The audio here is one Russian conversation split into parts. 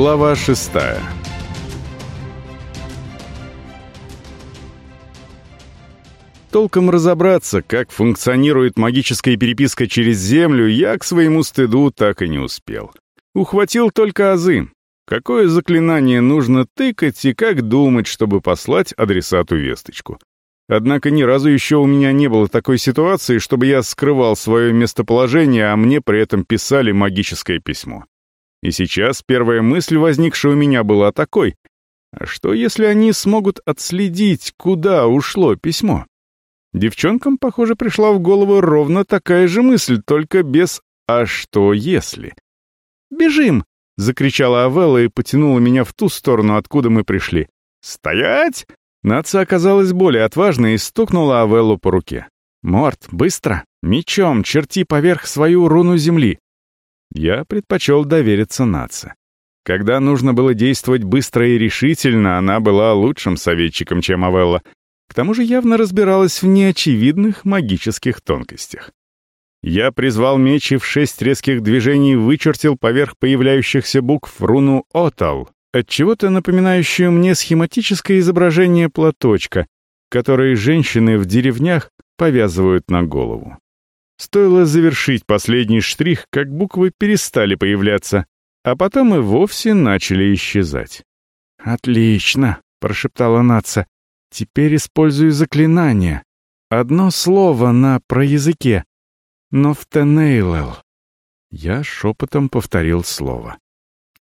Глава шестая Толком разобраться, как функционирует магическая переписка через Землю, я к своему стыду так и не успел. Ухватил только азы. Какое заклинание нужно тыкать и как думать, чтобы послать адресату весточку. Однако ни разу еще у меня не было такой ситуации, чтобы я скрывал свое местоположение, а мне при этом писали магическое письмо. И сейчас первая мысль, возникшая у меня, была такой. А что, если они смогут отследить, куда ушло письмо? Девчонкам, похоже, пришла в голову ровно такая же мысль, только без «а что если?». «Бежим!» — закричала Авелла и потянула меня в ту сторону, откуда мы пришли. «Стоять!» Наца оказалась более отважной и стукнула Авеллу по руке. «Морт, быстро! Мечом черти поверх свою руну земли!» Я предпочел довериться Наце. Когда нужно было действовать быстро и решительно, она была лучшим советчиком, чем Авелла. К тому же явно разбиралась в неочевидных магических тонкостях. Я призвал меч и в шесть резких движений вычертил поверх появляющихся букв руну «Отал», отчего-то напоминающую мне схематическое изображение платочка, который женщины в деревнях повязывают на голову. Стоило завершить последний штрих, как буквы перестали появляться, а потом и вовсе начали исчезать. «Отлично!» — прошептала Наца. «Теперь использую заклинание. Одно слово на проязыке. Нофтенейлел». Я шепотом повторил слово.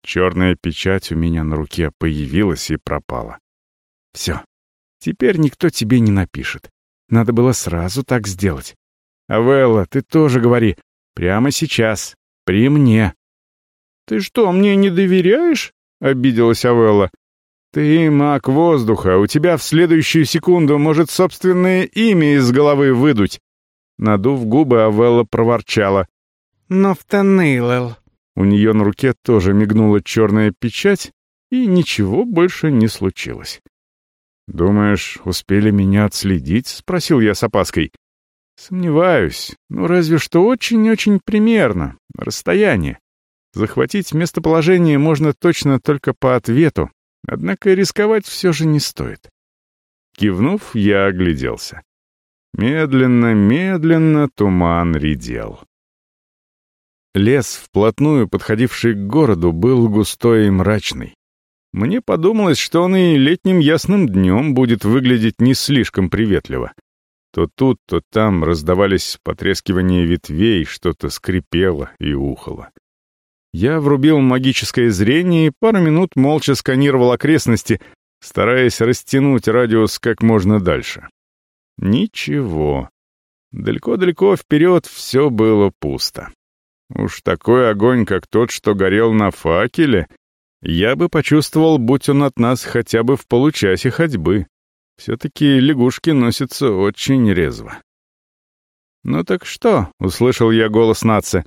Черная печать у меня на руке появилась и пропала. Все. Теперь никто тебе не напишет. Надо было сразу так сделать. Авелла, ты тоже говори. Прямо сейчас. При мне. Ты что, мне не доверяешь? Обиделась Авелла. Ты маг воздуха, у тебя в следующую секунду может собственное имя из головы выдуть. Надув губы, Авелла проворчала. «Нафтанейлел». У нее на руке тоже мигнула черная печать, и ничего больше не случилось. «Думаешь, успели меня отследить?» — спросил я с опаской. «Сомневаюсь. Ну, разве что очень-очень примерно. Расстояние. Захватить местоположение можно точно только по ответу, однако рисковать все же не стоит». Кивнув, я огляделся. Медленно, медленно туман редел. Лес, вплотную подходивший к городу, был густой и мрачный. Мне подумалось, что он и летним ясным днем будет выглядеть не слишком приветливо. То тут, то там раздавались потрескивания ветвей, что-то скрипело и ухало. Я врубил магическое зрение и пару минут молча сканировал окрестности, стараясь растянуть радиус как можно дальше. Ничего. Далеко-далеко вперед все было пусто. Уж такой огонь, как тот, что горел на факеле, я бы почувствовал, будь он от нас хотя бы в получасе ходьбы. Все-таки лягушки носятся очень резво. «Ну так что?» — услышал я голос нации.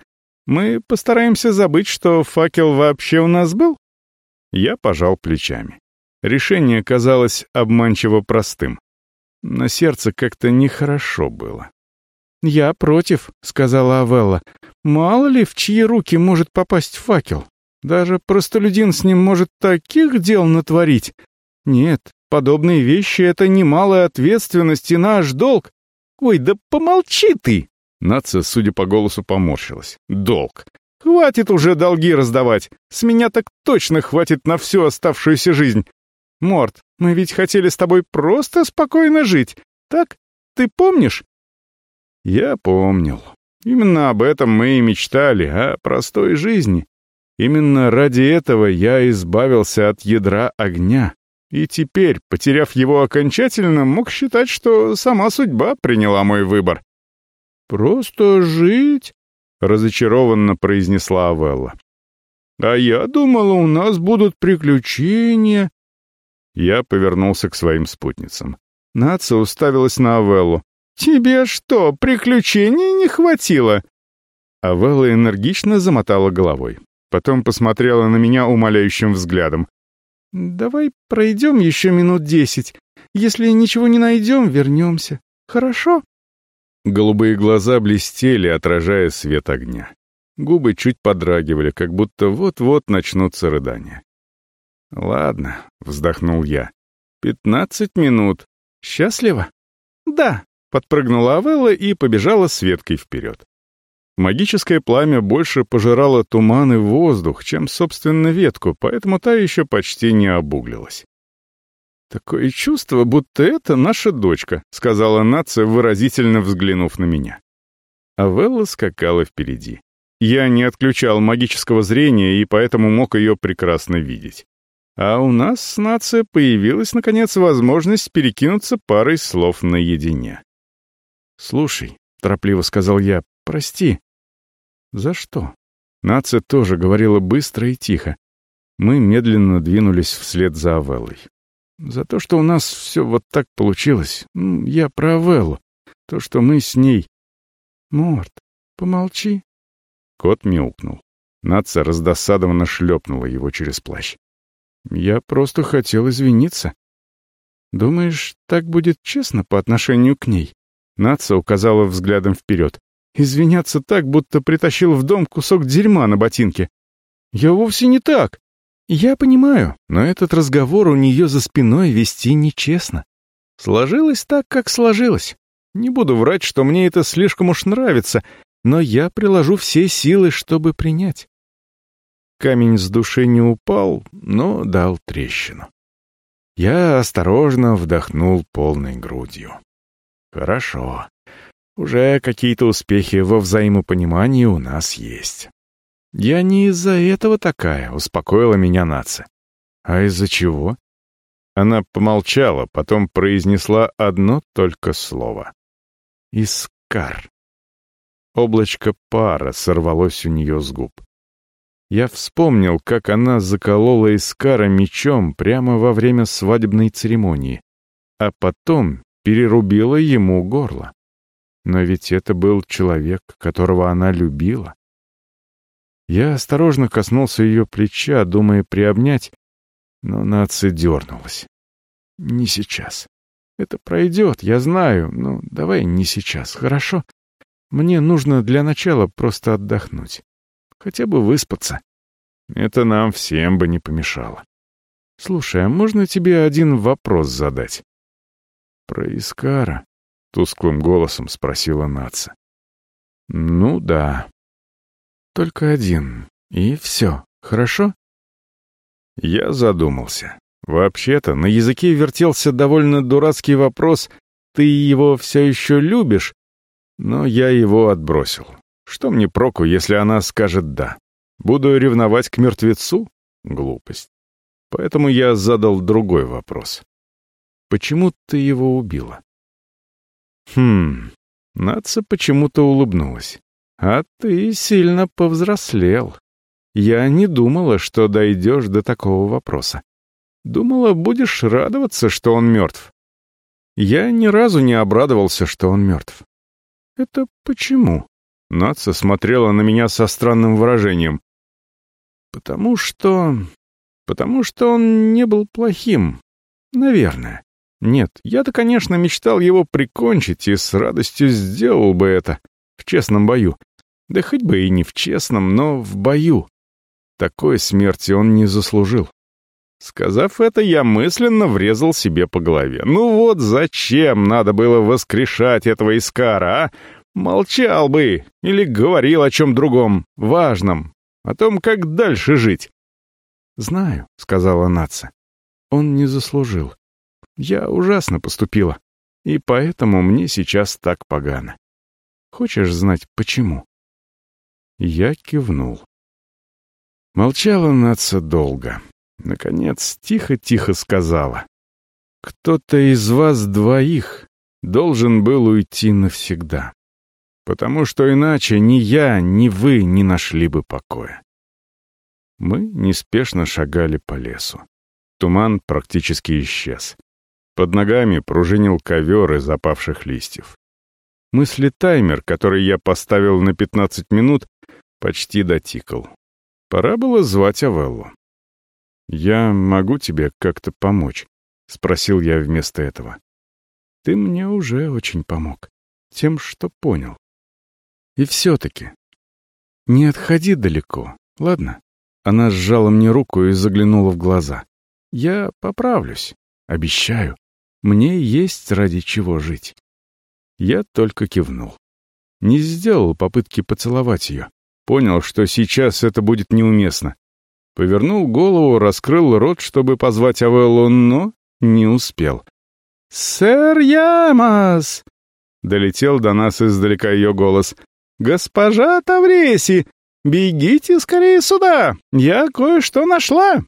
«Мы постараемся забыть, что факел вообще у нас был?» Я пожал плечами. Решение казалось обманчиво простым. На сердце как-то нехорошо было. «Я против», — сказала Авелла. «Мало ли, в чьи руки может попасть факел. Даже простолюдин с ним может таких дел натворить. Нет, подобные вещи — это немалая ответственность и наш долг. Ой, да помолчи ты!» Нация, судя по голосу, поморщилась. «Долг. Хватит уже долги раздавать. С меня так точно хватит на всю оставшуюся жизнь. Морт, мы ведь хотели с тобой просто спокойно жить, так? Ты помнишь?» Я помнил. Именно об этом мы и мечтали, о простой жизни. Именно ради этого я избавился от ядра огня. И теперь, потеряв его окончательно, мог считать, что сама судьба приняла мой выбор. «Просто жить?» — разочарованно произнесла Авелла. «А я думала, у нас будут приключения». Я повернулся к своим спутницам. Наца уставилась на Авеллу. «Тебе что, приключений не хватило?» Авелла энергично замотала головой. Потом посмотрела на меня умоляющим взглядом. «Давай пройдем еще минут десять. Если ничего не найдем, вернемся. Хорошо?» Голубые глаза блестели, отражая свет огня. Губы чуть подрагивали, как будто вот-вот начнутся рыдания. «Ладно», — вздохнул я. «Пятнадцать минут. Счастливо?» «Да», — подпрыгнула Авелла и побежала с веткой вперед. Магическое пламя больше пожирало туман и воздух, чем, собственно, ветку, поэтому та еще почти не обуглилась. «Такое чувство, будто это наша дочка», — сказала нация, выразительно взглянув на меня. Авелла скакала впереди. Я не отключал магического зрения и поэтому мог ее прекрасно видеть. А у нас с нацией появилась, наконец, возможность перекинуться парой слов наедине. «Слушай», — торопливо сказал я, — «прости». «За что?» Нация тоже говорила быстро и тихо. Мы медленно двинулись вслед за Авеллой. «За то, что у нас все вот так получилось. Я про Авеллу. То, что мы с ней...» «Морт, помолчи». Кот мяукнул. Нация раздосадованно шлепнула его через плащ. Я просто хотел извиниться. Думаешь, так будет честно по отношению к ней? Наца указала взглядом вперед. Извиняться так, будто притащил в дом кусок дерьма на ботинке. Я вовсе не так. Я понимаю, но этот разговор у нее за спиной вести нечестно. Сложилось так, как сложилось. Не буду врать, что мне это слишком уж нравится, но я приложу все силы, чтобы принять. Камень с души не упал, но дал трещину. Я осторожно вдохнул полной грудью. Хорошо. Уже какие-то успехи во взаимопонимании у нас есть. Я не из-за этого такая, успокоила меня нация. А из-за чего? Она помолчала, потом произнесла одно только слово. Искар. Облачко пара сорвалось у нее с губ. Я вспомнил, как она заколола Искара мечом прямо во время свадебной церемонии, а потом перерубила ему горло. Но ведь это был человек, которого она любила. Я осторожно коснулся ее плеча, думая приобнять, но нация дернулась. «Не сейчас. Это пройдет, я знаю, но давай не сейчас, хорошо? Мне нужно для начала просто отдохнуть. Хотя бы выспаться. Это нам всем бы не помешало. Слушай, а можно тебе один вопрос задать? Про Искара? Тусклым голосом спросила Наца. Ну да. Только один. И все. Хорошо? Я задумался. Вообще-то на языке вертелся довольно дурацкий вопрос «Ты его все еще любишь?» Но я его отбросил. Что мне проку, если она скажет «да»? Буду ревновать к мертвецу? Глупость. Поэтому я задал другой вопрос. Почему ты его убила? Хм, Наца почему-то улыбнулась. А ты сильно повзрослел. Я не думала, что дойдешь до такого вопроса. Думала, будешь радоваться, что он мертв. Я ни разу не обрадовался, что он мертв. Это почему? Наца смотрела на меня со странным выражением. Потому что... Потому что он не был плохим. Наверное. Нет, я-то, конечно, мечтал его прикончить и с радостью сделал бы это. В честном бою. Да хоть бы и не в честном, но в бою. Такой смерти он не заслужил. Сказав это, я мысленно врезал себе по голове. Ну вот зачем надо было воскрешать этого Искара, а? Молчал бы или говорил о чем другом, важном, о том, как дальше жить. «Знаю», — сказала Наца. «Он не заслужил. Я ужасно поступила, и поэтому мне сейчас так погано. Хочешь знать, почему?» Я кивнул. Молчала Наца долго. Наконец, тихо-тихо сказала. «Кто-то из вас двоих должен был уйти навсегда потому что иначе ни я, ни вы не нашли бы покоя. Мы неспешно шагали по лесу. Туман практически исчез. Под ногами пружинил ковер из опавших листьев. Мысли-таймер, который я поставил на 15 минут, почти дотикал. Пора было звать Авеллу. «Я могу тебе как-то помочь?» — спросил я вместо этого. «Ты мне уже очень помог. Тем, что понял. И все-таки. Не отходи далеко, ладно? Она сжала мне руку и заглянула в глаза. Я поправлюсь, обещаю. Мне есть ради чего жить. Я только кивнул. Не сделал попытки поцеловать ее. Понял, что сейчас это будет неуместно. Повернул голову, раскрыл рот, чтобы позвать Авеллу, но не успел. «Сэр Ямас!» Долетел до нас издалека ее голос. «Госпожа Тавреси, бегите скорее сюда! Я кое-что нашла!»